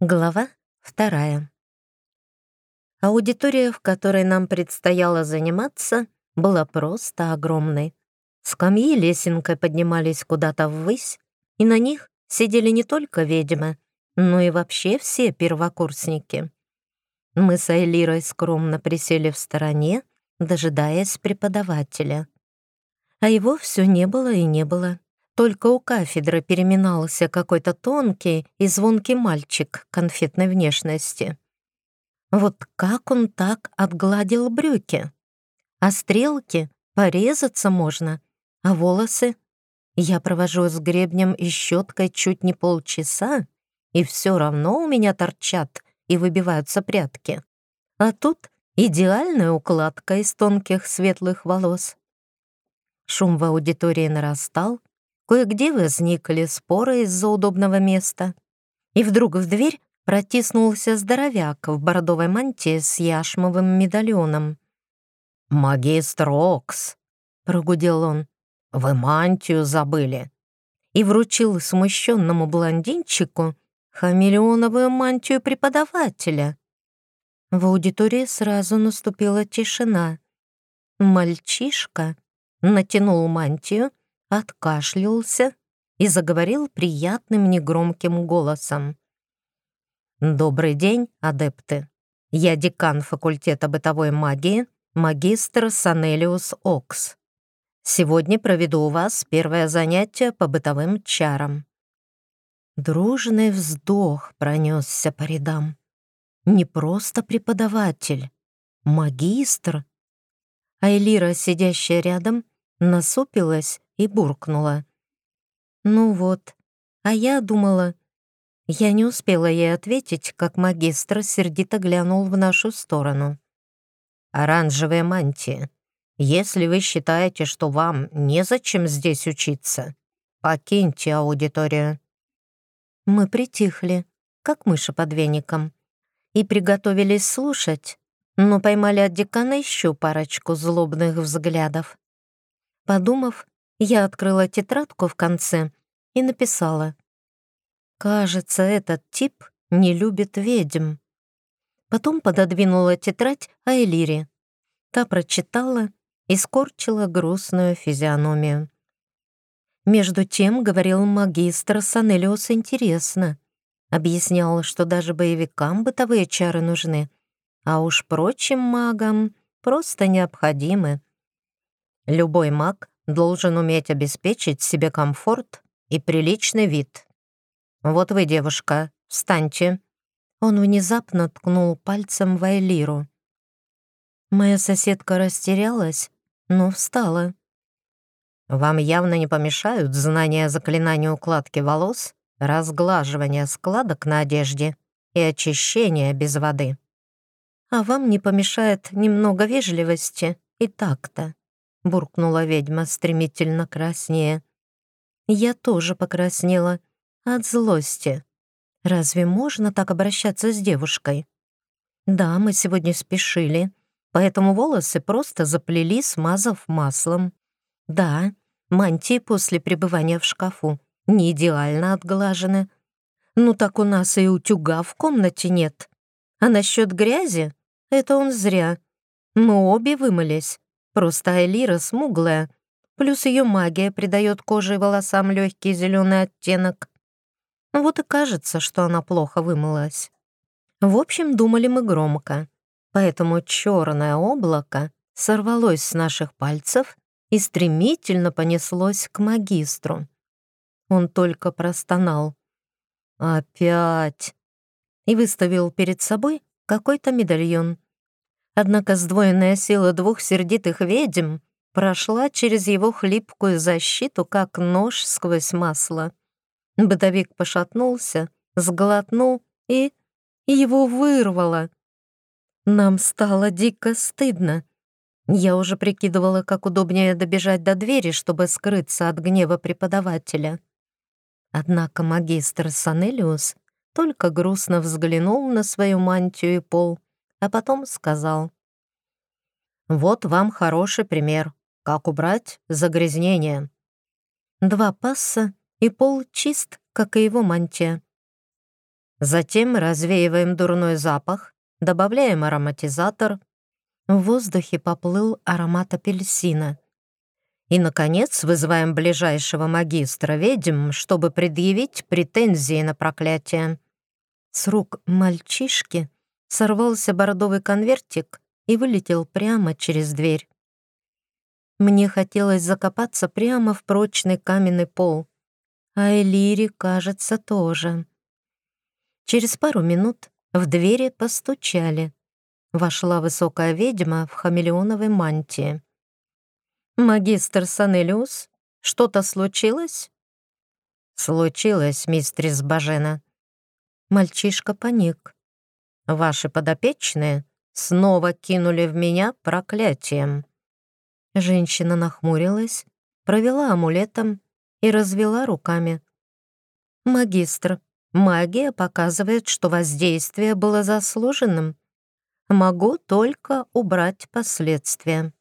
Глава вторая. Аудитория, в которой нам предстояло заниматься, была просто огромной. Скамьи лесенкой поднимались куда-то ввысь, и на них сидели не только ведьмы, но и вообще все первокурсники. Мы с Айлирой скромно присели в стороне, дожидаясь преподавателя. А его все не было и не было. Только у кафедры переминался какой-то тонкий и звонкий мальчик конфетной внешности. Вот как он так отгладил брюки? А стрелки порезаться можно, а волосы? Я провожу с гребнем и щеткой чуть не полчаса, и все равно у меня торчат и выбиваются прятки. А тут идеальная укладка из тонких светлых волос. Шум в аудитории нарастал, Кое-где возникли споры из-за удобного места. И вдруг в дверь протиснулся здоровяк в бордовой мантии с яшмовым медальоном. «Магистр Окс!» — прогудел он. «Вы мантию забыли!» И вручил смущенному блондинчику хамелеоновую мантию преподавателя. В аудитории сразу наступила тишина. Мальчишка натянул мантию, откашлялся и заговорил приятным негромким голосом. «Добрый день, адепты. Я декан факультета бытовой магии, магистр Санелиус Окс. Сегодня проведу у вас первое занятие по бытовым чарам». Дружный вздох пронесся по рядам. Не просто преподаватель, магистр. Айлира, сидящая рядом, насупилась и буркнула. «Ну вот, а я думала...» Я не успела ей ответить, как магистр сердито глянул в нашу сторону. «Оранжевая мантия, если вы считаете, что вам незачем здесь учиться, покиньте аудиторию». Мы притихли, как мыши под веником, и приготовились слушать, но поймали от декана еще парочку злобных взглядов. Подумав, я открыла тетрадку в конце и написала. «Кажется, этот тип не любит ведьм». Потом пододвинула тетрадь Айлире. Та прочитала и скорчила грустную физиономию. Между тем говорил магистр Санелиос интересно. Объяснял, что даже боевикам бытовые чары нужны, а уж прочим магам просто необходимы. Любой маг должен уметь обеспечить себе комфорт и приличный вид. Вот вы, девушка, встаньте». Он внезапно ткнул пальцем в Элиру. Моя соседка растерялась, но встала. «Вам явно не помешают знания заклинания укладки волос, разглаживания складок на одежде и очищения без воды. А вам не помешает немного вежливости и такта» буркнула ведьма, стремительно краснее. Я тоже покраснела от злости. Разве можно так обращаться с девушкой? Да, мы сегодня спешили, поэтому волосы просто заплели, смазав маслом. Да, мантии после пребывания в шкафу не идеально отглажены. Ну так у нас и утюга в комнате нет. А насчет грязи — это он зря. Мы обе вымылись. Простая лира смуглая, плюс ее магия придает коже и волосам легкий зеленый оттенок. Ну вот и кажется, что она плохо вымылась. В общем, думали мы громко, поэтому черное облако сорвалось с наших пальцев и стремительно понеслось к магистру. Он только простонал. «Опять!» и выставил перед собой какой-то медальон. Однако сдвоенная сила двух сердитых ведьм прошла через его хлипкую защиту, как нож сквозь масло. Бытовик пошатнулся, сглотнул и... его вырвало. Нам стало дико стыдно. Я уже прикидывала, как удобнее добежать до двери, чтобы скрыться от гнева преподавателя. Однако магистр Санелиус только грустно взглянул на свою мантию и пол — а потом сказал. «Вот вам хороший пример, как убрать загрязнение». Два пасса и пол чист, как и его мантия. Затем развеиваем дурной запах, добавляем ароматизатор. В воздухе поплыл аромат апельсина. И, наконец, вызываем ближайшего магистра ведьм, чтобы предъявить претензии на проклятие. С рук мальчишки сорвался бордовый конвертик и вылетел прямо через дверь. Мне хотелось закопаться прямо в прочный каменный пол, а Элире, кажется, тоже. Через пару минут в двери постучали. Вошла высокая ведьма в хамелеоновой мантии. «Магистр Санелиус, что-то случилось?» «Случилось, мистерис Бажена». Мальчишка паник. Ваши подопечные снова кинули в меня проклятием». Женщина нахмурилась, провела амулетом и развела руками. «Магистр, магия показывает, что воздействие было заслуженным. Могу только убрать последствия».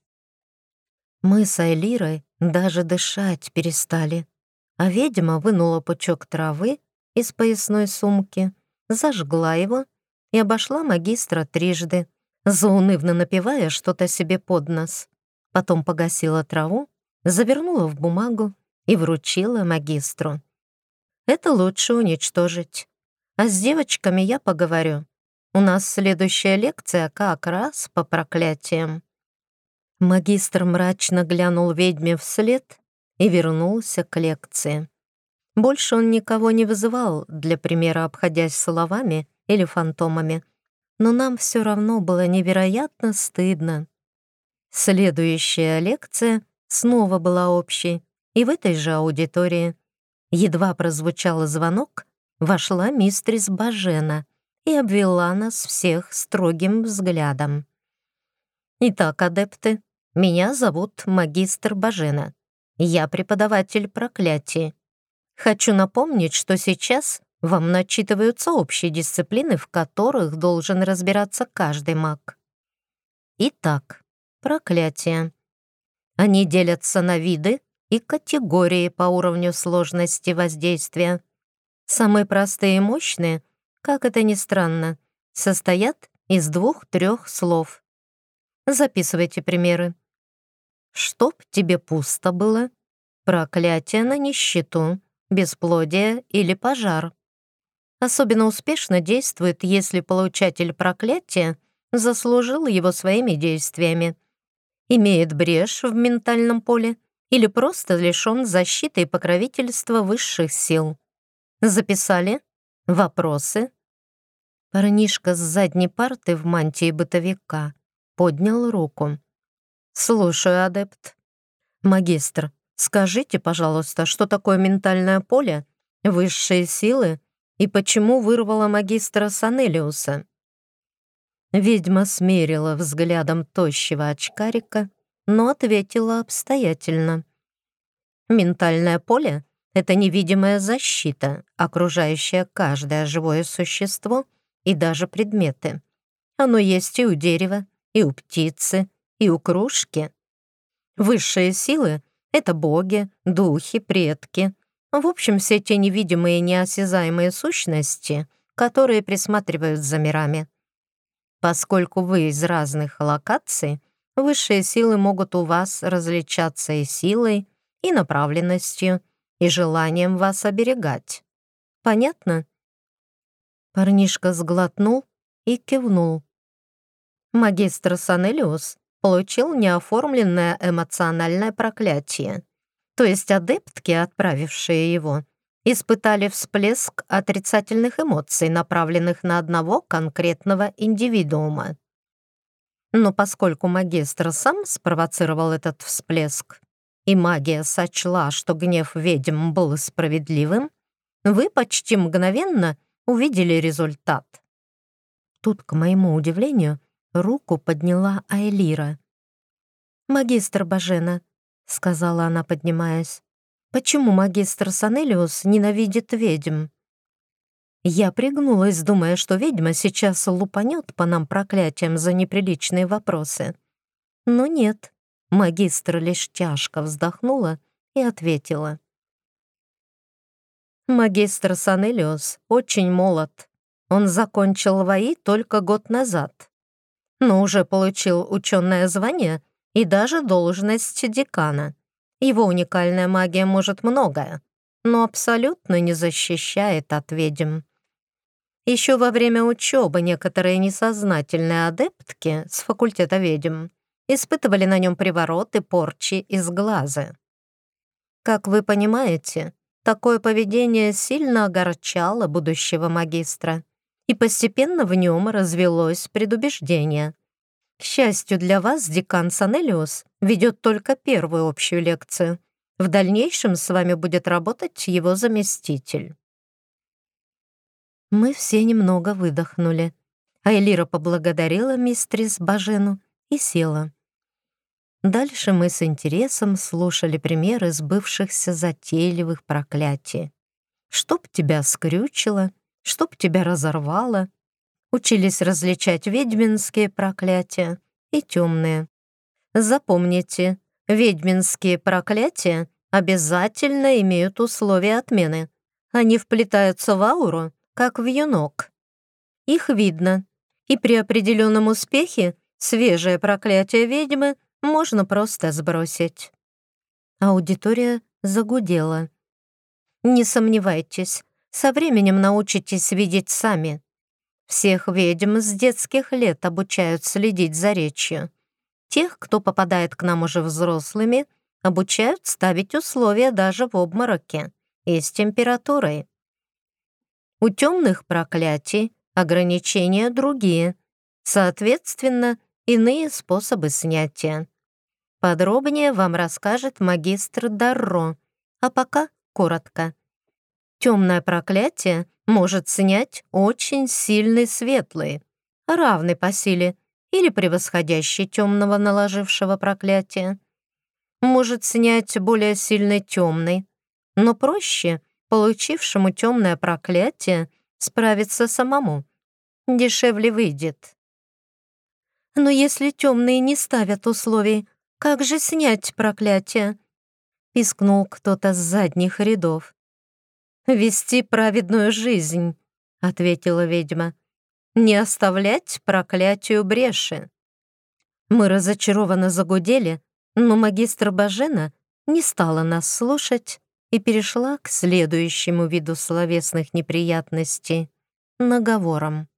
Мы с Айлирой даже дышать перестали, а ведьма вынула пучок травы из поясной сумки, зажгла его и обошла магистра трижды, заунывно напевая что-то себе под нос. Потом погасила траву, завернула в бумагу и вручила магистру. «Это лучше уничтожить. А с девочками я поговорю. У нас следующая лекция как раз по проклятиям». Магистр мрачно глянул ведьме вслед и вернулся к лекции. Больше он никого не вызывал, для примера обходясь словами — или фантомами, но нам все равно было невероятно стыдно. Следующая лекция снова была общей, и в этой же аудитории. Едва прозвучал звонок, вошла мистрис Бажена и обвела нас всех строгим взглядом. «Итак, адепты, меня зовут магистр Бажена. Я преподаватель проклятий. Хочу напомнить, что сейчас вам начитываются общие дисциплины, в которых должен разбираться каждый маг. Итак, проклятия. Они делятся на виды и категории по уровню сложности воздействия. Самые простые и мощные, как это ни странно, состоят из двух-трех слов. Записывайте примеры. «Чтоб тебе пусто было», «Проклятие на нищету», «Бесплодие» или «Пожар». Особенно успешно действует, если получатель проклятия заслужил его своими действиями, имеет брешь в ментальном поле или просто лишен защиты и покровительства высших сил. Записали? Вопросы? Парнишка с задней парты в мантии бытовика поднял руку. «Слушаю, адепт. Магистр, скажите, пожалуйста, что такое ментальное поле, высшие силы и почему вырвала магистра Санелиуса. Ведьма смерила взглядом тощего очкарика, но ответила обстоятельно. «Ментальное поле — это невидимая защита, окружающая каждое живое существо и даже предметы. Оно есть и у дерева, и у птицы, и у кружки. Высшие силы — это боги, духи, предки — в общем, все те невидимые и неосязаемые сущности, которые присматривают за мирами. Поскольку вы из разных локаций, высшие силы могут у вас различаться и силой, и направленностью, и желанием вас оберегать. Понятно? Парнишка сглотнул и кивнул. Магистр Санелиус получил неоформленное эмоциональное проклятие то есть адептки, отправившие его, испытали всплеск отрицательных эмоций, направленных на одного конкретного индивидуума. Но поскольку магистр сам спровоцировал этот всплеск, и магия сочла, что гнев ведьм был справедливым, вы почти мгновенно увидели результат. Тут, к моему удивлению, руку подняла Айлира. «Магистр Бажена, — сказала она, поднимаясь. «Почему магистр Санелиус ненавидит ведьм?» Я пригнулась, думая, что ведьма сейчас лупанет по нам проклятием за неприличные вопросы. Но нет, магистр лишь тяжко вздохнула и ответила. «Магистр Санелиус очень молод. Он закончил ВАИ только год назад, но уже получил ученое звание — и даже должность декана. Его уникальная магия может многое, но абсолютно не защищает от ведьм. Еще во время учебы некоторые несознательные адептки с факультета ведьм испытывали на нем привороты, порчи из глаза. Как вы понимаете, такое поведение сильно огорчало будущего магистра, и постепенно в нем развелось предубеждение. К счастью для вас, декан Санелиус ведет только первую общую лекцию. В дальнейшем с вами будет работать его заместитель». Мы все немного выдохнули. Айлира поблагодарила мистрис Бажену и села. Дальше мы с интересом слушали примеры сбывшихся затейливых проклятий. «Чтоб тебя скрючило», «Чтоб тебя разорвало», учились различать ведьминские проклятия и темные. Запомните, ведьминские проклятия обязательно имеют условия отмены. Они вплетаются в ауру, как в юнок. Их видно, и при определенном успехе свежее проклятие ведьмы можно просто сбросить. Аудитория загудела. Не сомневайтесь, со временем научитесь видеть сами. Всех ведьм с детских лет обучают следить за речью. Тех, кто попадает к нам уже взрослыми, обучают ставить условия даже в обмороке и с температурой. У темных проклятий ограничения другие, соответственно, иные способы снятия. Подробнее вам расскажет магистр Дарро, а пока коротко. Темное проклятие — может снять очень сильный светлый, равный по силе или превосходящий темного наложившего проклятие. Может снять более сильный темный, но проще получившему темное проклятие справиться самому. Дешевле выйдет. Но если темные не ставят условий, как же снять проклятие? Пискнул кто-то с задних рядов вести праведную жизнь», — ответила ведьма. «Не оставлять проклятию бреши». Мы разочарованно загудели, но магистр Бажена не стала нас слушать и перешла к следующему виду словесных неприятностей — наговорам.